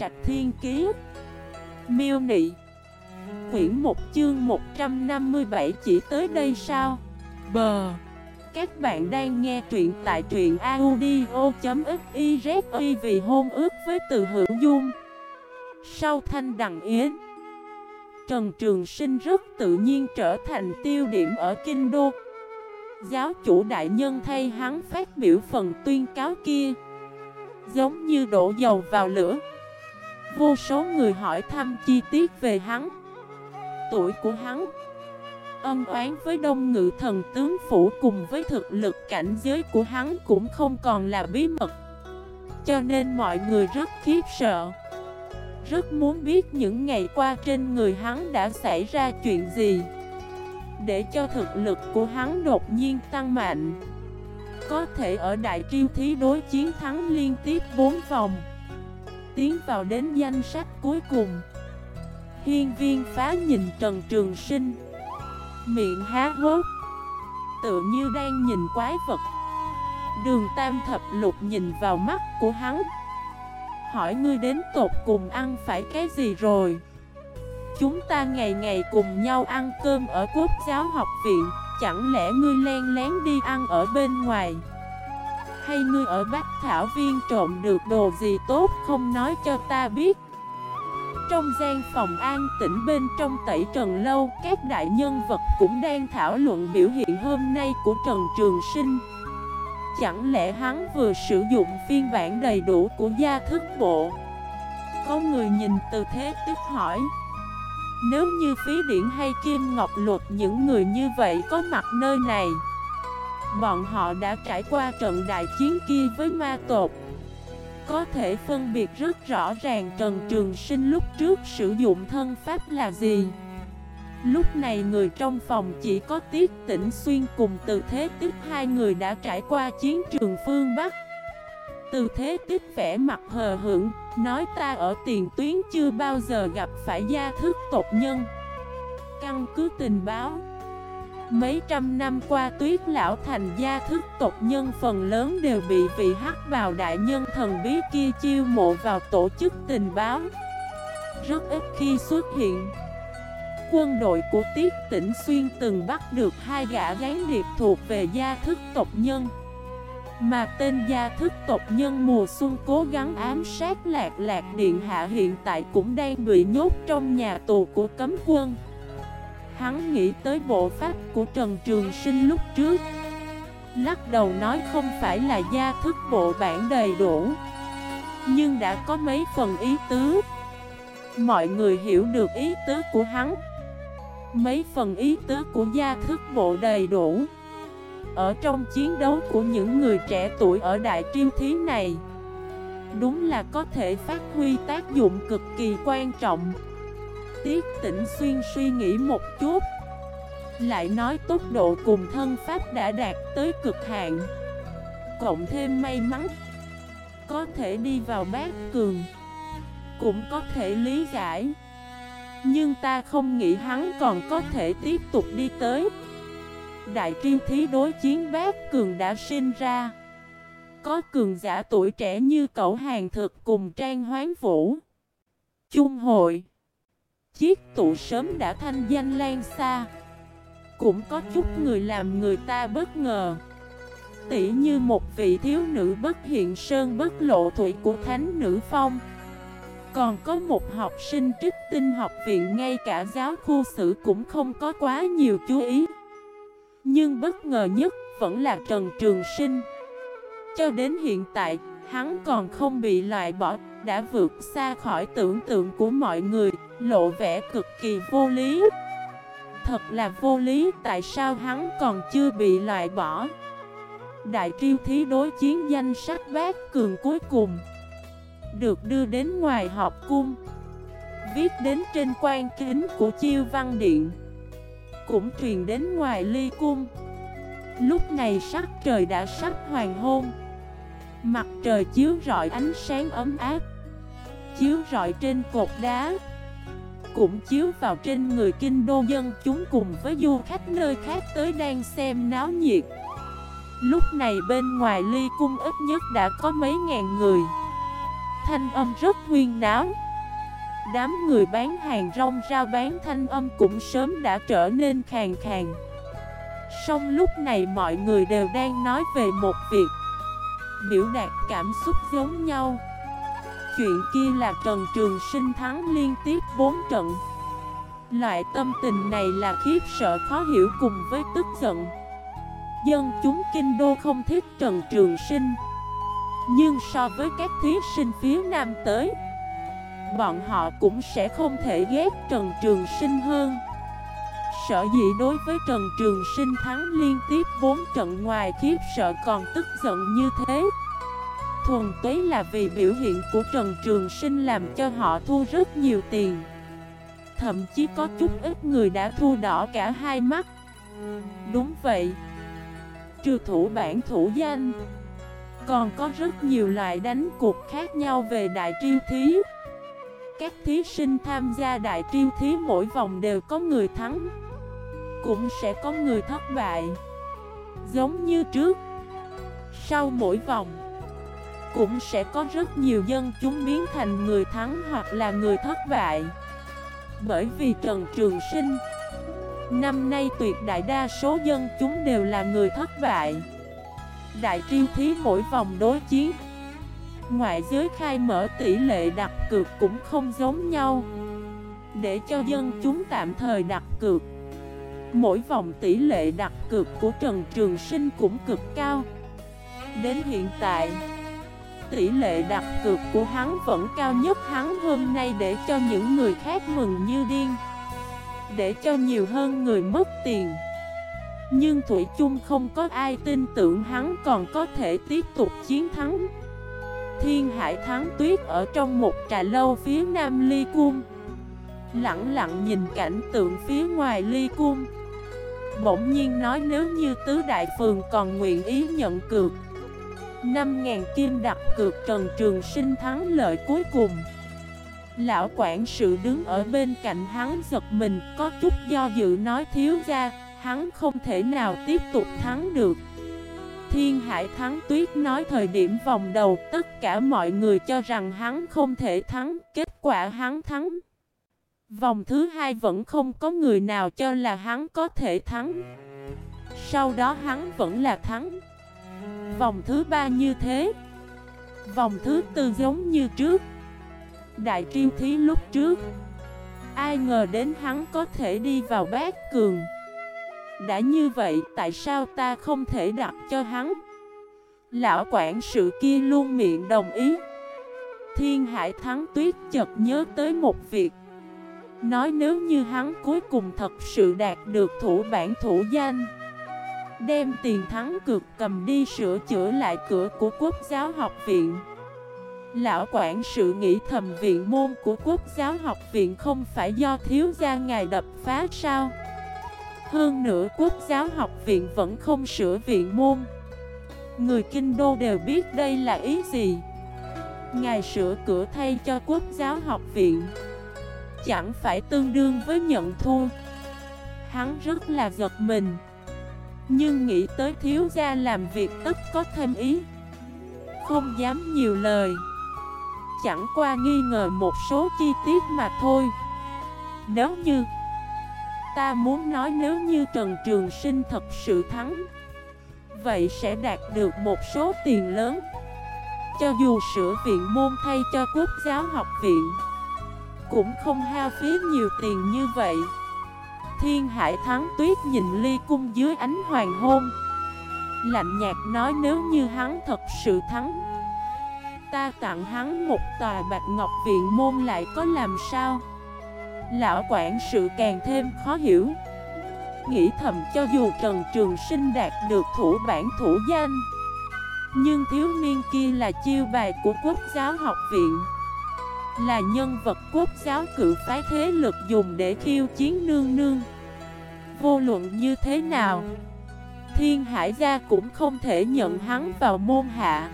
Trạch Thiên Kiế Miêu Nị. Quyển 1 chương 157 chỉ tới đây sao? Bờ. Các bạn đang nghe truyện tại truyện audio.xyz vì hôn ước với từ hưởng dung. Sau thanh đằng yến, Trần Trường Sinh rất tự nhiên trở thành tiêu điểm ở Kinh Đô. Giáo chủ đại nhân thay hắn phát biểu phần tuyên cáo kia, Giống như đổ dầu vào lửa. Vô số người hỏi thăm chi tiết về hắn. Tuổi của hắn. Âm oán với đông ngự thần tướng phủ cùng với thực lực cảnh giới của hắn cũng không còn là bí mật. Cho nên mọi người rất khiếp sợ. Rất muốn biết những ngày qua trên người hắn đã xảy ra chuyện gì. Để cho thực lực của hắn đột nhiên tăng mạnh. Có thể ở đại triêu thí đối chiến thắng liên tiếp 4 vòng. Tiến vào đến danh sách cuối cùng. Hiên viên phá nhìn Trần Trường Sinh. Miệng há hốt tự như đang nhìn quái vật. Đường tam thập lục nhìn vào mắt của hắn. Hỏi ngươi đến tột cùng ăn phải cái gì rồi? Chúng ta ngày ngày cùng nhau ăn cơm ở quốc giáo học viện. Chẳng lẽ ngươi len lén đi ăn ở bên ngoài? Hay ngươi ở Bách Thảo Viên trộm được đồ gì tốt không nói cho ta biết. Trong gian phòng an tĩnh bên trong tẩy trần lâu, Các đại nhân vật cũng đang thảo luận biểu hiện hôm nay của Trần Trường Sinh. Chẳng lẽ hắn vừa sử dụng phiên bản đầy đủ của gia thức bộ? Có người nhìn từ thế tức hỏi. Nếu như phí điển hay kim ngọc luật những người như vậy có mặt nơi này Bọn họ đã trải qua trận đại chiến kia với ma tột có thể phân biệt rất rõ ràng Trần Trường Sinh lúc trước sử dụng thân pháp là gì. Lúc này người trong phòng chỉ có Tiết Tĩnh Xuyên cùng Từ Thế Tích hai người đã trải qua chiến trường phương Bắc. Từ Thế Tích vẽ mặt hờ hững, nói ta ở tiền tuyến chưa bao giờ gặp phải gia thức tộc nhân. Căn cứ tình báo Mấy trăm năm qua, tuyết lão thành gia thức tộc nhân phần lớn đều bị vị hắc bào đại nhân thần bí kia chiêu mộ vào tổ chức tình báo. Rất ít khi xuất hiện. Quân đội của Tiết Tỉnh Xuyên từng bắt được hai gã gán điệp thuộc về gia thức tộc nhân. Mà tên gia thức tộc nhân mùa xuân cố gắng ám sát lạc lạc điện hạ hiện tại cũng đang bị nhốt trong nhà tù của cấm quân. Hắn nghĩ tới bộ pháp của Trần Trường Sinh lúc trước. Lắc đầu nói không phải là gia thức bộ bản đầy đủ, Nhưng đã có mấy phần ý tứ. Mọi người hiểu được ý tứ của hắn. Mấy phần ý tứ của gia thức bộ đầy đủ. Ở trong chiến đấu của những người trẻ tuổi ở đại triêu thí này, Đúng là có thể phát huy tác dụng cực kỳ quan trọng. Tiết tỉnh xuyên suy nghĩ một chút, Lại nói tốc độ cùng thân pháp đã đạt tới cực hạn. Cộng thêm may mắn, Có thể đi vào bát cường, Cũng có thể lý giải. Nhưng ta không nghĩ hắn còn có thể tiếp tục đi tới. Đại triêu thí đối chiến bát cường đã sinh ra. Có cường giả tuổi trẻ như cậu hàng thực cùng trang hoán vũ. Chung hội. Chiếc tụ sớm đã thanh danh lan xa. Cũng có chút người làm người ta bất ngờ. Tỉ như một vị thiếu nữ bất hiện sơn bất lộ thủy của thánh nữ phong. Còn có một học sinh trích tinh học viện ngay cả giáo khu sử cũng không có quá nhiều chú ý. Nhưng bất ngờ nhất vẫn là Trần Trường Sinh. Cho đến hiện tại, hắn còn không bị loại bỏ, đã vượt xa khỏi tưởng tượng của mọi người Lộ vẻ cực kỳ vô lý. Thật là vô lý tại sao hắn còn chưa bị loại bỏ? Đại triêu thí đối chiến danh sách bát cường cuối cùng Được đưa đến ngoài họp cung Viết đến trên quan kính của chiêu văn điện Cũng truyền đến ngoài ly cung. Lúc này sắc trời đã sắp hoàng hôn Mặt trời chiếu rọi ánh sáng ấm áp, Chiếu rọi trên cột đá, cũng chiếu vào trên người kinh đô dân chúng cùng với du khách nơi khác tới đang xem náo nhiệt. Lúc này bên ngoài ly cung ít nhất đã có mấy ngàn người. Thanh âm rất huyên náo. Đám người bán hàng rong rau bán thanh âm cũng sớm đã trở nên khàn khàn. Song lúc này mọi người đều đang nói về một việc. Biểu đạt cảm xúc giống nhau. Chuyện kia là Trần Trường Sinh thắng liên tiếp 4 trận. Loại tâm tình này là khiếp sợ khó hiểu cùng với tức giận. Dân chúng kinh đô không thích Trần Trường Sinh. Nhưng so với các thí sinh phía Nam tới, Bọn họ cũng sẽ không thể ghét Trần Trường Sinh hơn. Sở dĩ đối với Trần Trường Sinh thắng liên tiếp 4 trận ngoài khiếp sợ còn tức giận như thế. Thuần túy là vì biểu hiện của Trần Trường Sinh làm cho họ thu rất nhiều tiền. Thậm chí có chút ít người đã thu đỏ cả hai mắt. Đúng vậy. Trừ thủ bản thủ danh, Còn có rất nhiều loại đánh cuộc khác nhau về đại triêu thí. Các thí sinh tham gia đại triêu thí mỗi vòng đều có người thắng. Cũng sẽ có người thất bại. Giống như trước, Sau mỗi vòng, Cũng sẽ có rất nhiều dân chúng biến thành người thắng hoặc là người thất bại. Bởi vì Trần Trường Sinh, Năm nay tuyệt đại đa số dân chúng đều là người thất bại. Đại triêu thí mỗi vòng đối chiến, Ngoại giới khai mở tỷ lệ đặt cược cũng không giống nhau. Để cho dân chúng tạm thời đặt cược Mỗi vòng tỷ lệ đặt cược của Trần Trường Sinh cũng cực cao. Đến hiện tại, Tỷ lệ đặt cược của hắn vẫn cao nhất hắn hôm nay để cho những người khác mừng như điên. Để cho nhiều hơn người mất tiền. Nhưng Thủy chung không có ai tin tưởng hắn còn có thể tiếp tục chiến thắng. Thiên Hải Thắng Tuyết ở trong một trà lâu phía nam Ly Cung. Lặng lặng nhìn cảnh tượng phía ngoài Ly Cung. Bỗng nhiên nói nếu như Tứ Đại Phường còn nguyện ý nhận cược 5.000 kim đặt cược Trần Trường Sinh thắng lợi cuối cùng. Lão quản sự đứng ở bên cạnh hắn giật mình, Có chút do dự nói thiếu ra Hắn không thể nào tiếp tục thắng được. Thiên Hải Thắng Tuyết nói thời điểm vòng đầu, Tất cả mọi người cho rằng hắn không thể thắng, Kết quả hắn thắng. Vòng thứ hai vẫn không có người nào cho là hắn có thể thắng. Sau đó hắn vẫn là thắng. Vòng thứ ba như thế. Vòng thứ tư giống như trước. Đại triêu thí lúc trước. Ai ngờ đến hắn có thể đi vào bát cường. Đã như vậy, tại sao ta không thể đặt cho hắn? Lão quản sự kia luôn miệng đồng ý. Thiên hải thắng tuyết chợt nhớ tới một việc. Nói nếu như hắn cuối cùng thật sự đạt được thủ bản thủ danh, Đem tiền thắng cực cầm đi sửa chữa lại cửa của quốc giáo học viện. Lão quản sự nghĩ thầm viện môn của quốc giáo học viện không phải do thiếu gia ngài đập phá sao? Hơn nữa quốc giáo học viện vẫn không sửa viện môn. Người kinh đô đều biết đây là ý gì? Ngài sửa cửa thay cho quốc giáo học viện. Chẳng phải tương đương với nhận thua. Hắn rất là giật mình. Nhưng nghĩ tới thiếu gia làm việc tất có thêm ý. Không dám nhiều lời. Chẳng qua nghi ngờ một số chi tiết mà thôi. Nếu như Ta muốn nói nếu như Trần Trường Sinh thật sự thắng, Vậy sẽ đạt được một số tiền lớn. Cho dù sửa viện môn thay cho quốc giáo học viện cũng không hao phí nhiều tiền như vậy. Thiên Hải Thắng Tuyết nhìn ly cung dưới ánh hoàng hôn. Lạnh nhạt nói nếu như hắn thật sự thắng, Ta tặng hắn một tòa bạch ngọc viện môn lại có làm sao? Lão quản sự càng thêm khó hiểu. Nghĩ thầm cho dù Trần Trường Sinh đạt được thủ bản thủ danh, Nhưng thiếu niên kia là chiêu bài của quốc giáo học viện. Là nhân vật quốc giáo cự phái thế lực dùng để khiêu chiến nương nương. Vô luận như thế nào, Thiên Hải Gia cũng không thể nhận hắn vào môn hạ.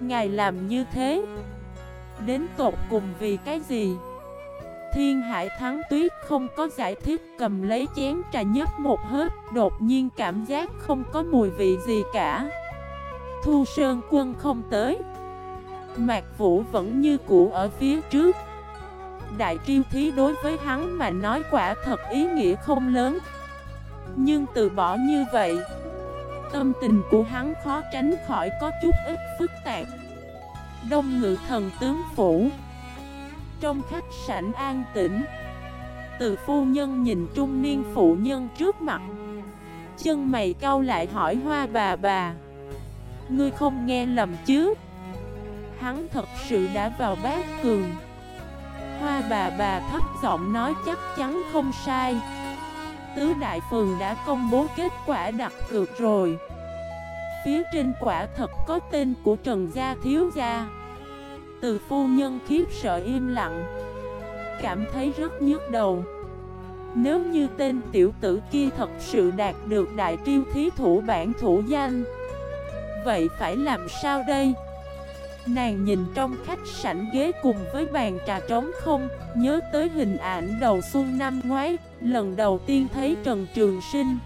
Ngài làm như thế, Đến tột cùng vì cái gì? Thiên hải thắng tuyết không có giải thích, cầm lấy chén trà nhấp một hớp, Đột nhiên cảm giác không có mùi vị gì cả. Thu Sơn quân không tới. Mạc Vũ vẫn như cũ ở phía trước. Đại triêu thí đối với hắn mà nói quả thật ý nghĩa không lớn. Nhưng từ bỏ như vậy, Tâm tình của hắn khó tránh khỏi có chút ít phức tạp. Đông ngự thần tướng phủ, Trong khách sảnh an tĩnh, Từ phu nhân nhìn trung niên phụ nhân trước mặt. Chân mày cau lại hỏi, hoa bà bà, Ngươi không nghe lầm chứ? Hắn thật sự đã vào bát cường. Hoa bà bà thấp giọng nói chắc chắn không sai. Tứ Đại Phường đã công bố kết quả đặt cược rồi. Phía trên quả thật có tên của Trần Gia Thiếu Gia. Từ phu nhân khiếp sợ im lặng. Cảm thấy rất nhức đầu. Nếu như tên tiểu tử kia thật sự đạt được đại triêu thí thủ bản thủ danh, Vậy phải làm sao đây? Nàng nhìn trong khách sảnh ghế cùng với bàn trà trống không, Nhớ tới hình ảnh đầu xuân năm ngoái, Lần đầu tiên thấy Trần Trường Sinh.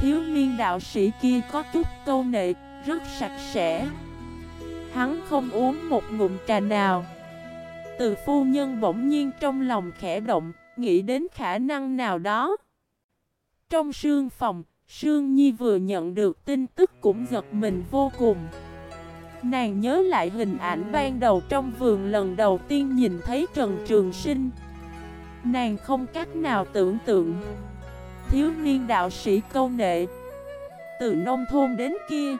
Thiếu niên đạo sĩ kia có chút câu nệ, Rất sạch sẽ. Hắn không uống một ngụm trà nào. Từ phu nhân bỗng nhiên trong lòng khẽ động, Nghĩ đến khả năng nào đó. Trong sương phòng, Sương Nhi vừa nhận được tin tức cũng giật mình vô cùng. Nàng nhớ lại hình ảnh ban đầu trong vườn lần đầu tiên nhìn thấy Trần Trường Sinh. Nàng không cách nào tưởng tượng. Thiếu niên đạo sĩ câu nệ, Từ nông thôn đến kia,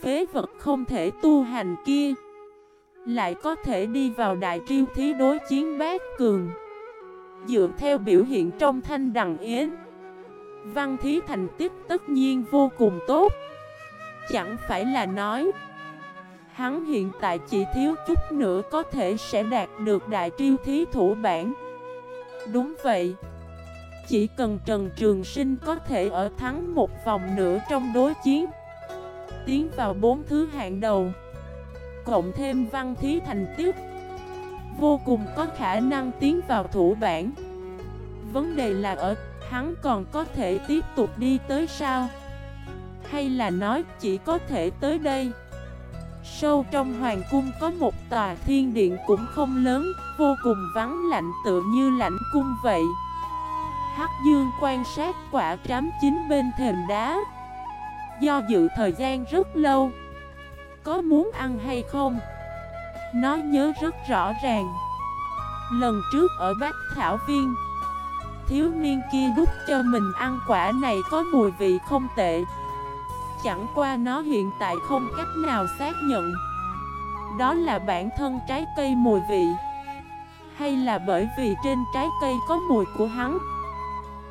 Phế vật không thể tu hành kia, Lại có thể đi vào đại triêu thí đối chiến bát cường. Dựa theo biểu hiện trong thanh đằng yến, Văn thí thành tích tất nhiên vô cùng tốt. Chẳng phải là nói Hắn hiện tại chỉ thiếu chút nữa có thể sẽ đạt được đại triêu thí thủ bản Đúng vậy. Chỉ cần Trần Trường Sinh có thể ở thắng một vòng nữa trong đối chiến, Tiến vào bốn thứ hạng đầu, Cộng thêm văn thí thành tiếp Vô cùng có khả năng tiến vào thủ bản Vấn đề là ở, hắn còn có thể tiếp tục đi tới sao? Hay là nói chỉ có thể tới đây? Sâu trong hoàng cung có một tòa thiên điện cũng không lớn, vô cùng vắng lạnh tựa như lãnh cung vậy. Hắc Dương quan sát quả trám chính bên thềm đá. Do dự thời gian rất lâu. Có muốn ăn hay không? Nó nhớ rất rõ ràng. Lần trước ở Bách Thảo Viên, thiếu niên kia đút cho mình ăn quả này có mùi vị không tệ. Chẳng qua nó hiện tại không cách nào xác nhận. Đó là bản thân trái cây mùi vị. Hay là bởi vì trên trái cây có mùi của hắn?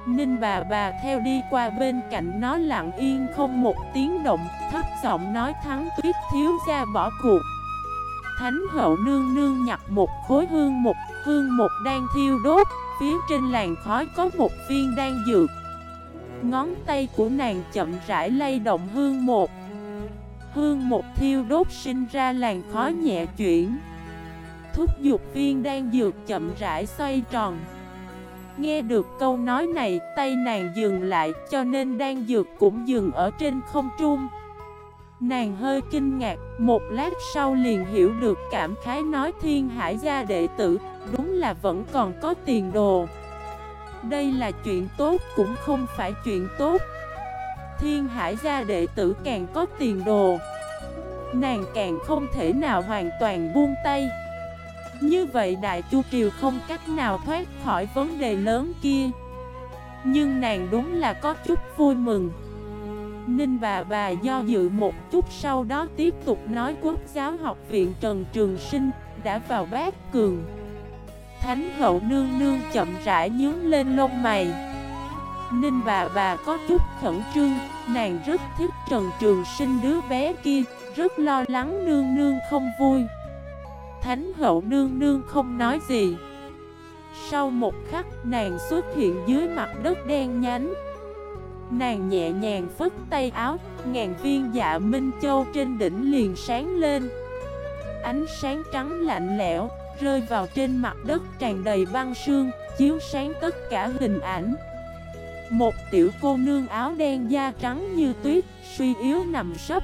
Ninh bà bà theo đi qua bên cạnh nó lặng yên không một tiếng động, Thấp giọng nói thắng tuyết thiếu ra bỏ cuộc. Thánh hậu nương nương nhặt một khối hương một Hương một đang thiêu đốt, Phía trên làn khói có một viên đang dược. Ngón tay của nàng chậm rãi lay động hương một. Hương một thiêu đốt sinh ra làn khói nhẹ chuyển. Thúc dục viên đang dược chậm rãi xoay tròn. Nghe được câu nói này tay nàng dừng lại cho nên đang dược cũng dừng ở trên không trung. Nàng hơi kinh ngạc, một lát sau liền hiểu được cảm khái nói thiên hải gia đệ tử, đúng là vẫn còn có tiền đồ. Đây là chuyện tốt cũng không phải chuyện tốt. Thiên hải gia đệ tử càng có tiền đồ, Nàng càng không thể nào hoàn toàn buông tay. Như vậy Đại Chu kiều không cách nào thoát khỏi vấn đề lớn kia. Nhưng nàng đúng là có chút vui mừng. Ninh bà bà do dự một chút sau đó tiếp tục nói Quốc giáo học viện Trần Trường Sinh đã vào bát cường. Thánh hậu nương nương chậm rãi nhướng lên lông mày. Ninh bà bà có chút khẩn trương, Nàng rất thích Trần Trường Sinh đứa bé kia, Rất lo lắng nương nương không vui. Thánh hậu nương nương không nói gì. Sau một khắc, nàng xuất hiện dưới mặt đất đen nhánh. Nàng nhẹ nhàng phất tay áo, Ngàn viên dạ Minh Châu trên đỉnh liền sáng lên. Ánh sáng trắng lạnh lẽo rơi vào trên mặt đất tràn đầy băng sương, chiếu sáng tất cả hình ảnh. Một tiểu cô nương áo đen da trắng như tuyết, suy yếu nằm sấp.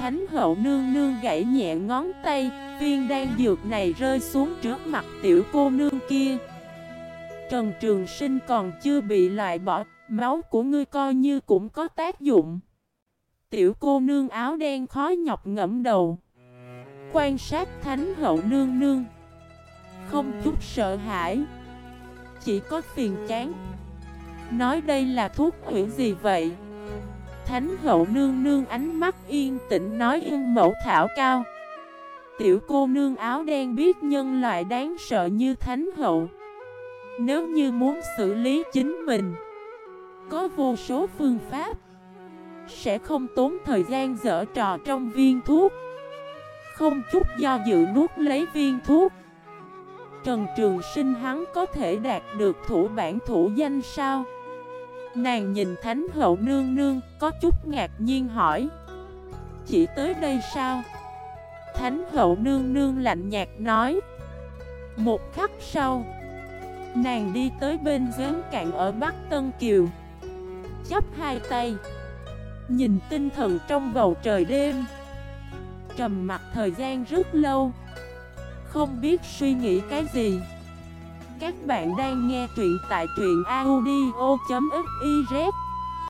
Thánh hậu nương nương gãy nhẹ ngón tay Viên đan dược này rơi xuống trước mặt tiểu cô nương kia Trần Trường Sinh còn chưa bị loại bỏ Máu của ngươi coi như cũng có tác dụng Tiểu cô nương áo đen khó nhọc ngẫm đầu Quan sát thánh hậu nương nương. Không chút sợ hãi, Chỉ có phiền chán. Nói đây là thuốc hủy gì vậy? Thánh hậu nương nương ánh mắt yên tĩnh nói yên mẫu thảo cao. Tiểu cô nương áo đen biết nhân loại đáng sợ như thánh hậu. Nếu như muốn xử lý chính mình, Có vô số phương pháp. Sẽ không tốn thời gian dở trò trong viên thuốc. Không chút do dự nuốt lấy viên thuốc. Trần Trường Sinh hắn có thể đạt được thủ bản thủ danh sao? Nàng nhìn Thánh Hậu Nương Nương có chút ngạc nhiên hỏi. Chỉ tới đây sao? Thánh Hậu Nương Nương lạnh nhạt nói. Một khắc sau, Nàng đi tới bên giếng cạn ở Bắc Tân Kiều. Chấp hai tay, Nhìn tinh thần trong bầu trời đêm. Trầm mặt thời gian rất lâu. Không biết suy nghĩ cái gì. Các bạn đang nghe truyện tại truyện audio.fif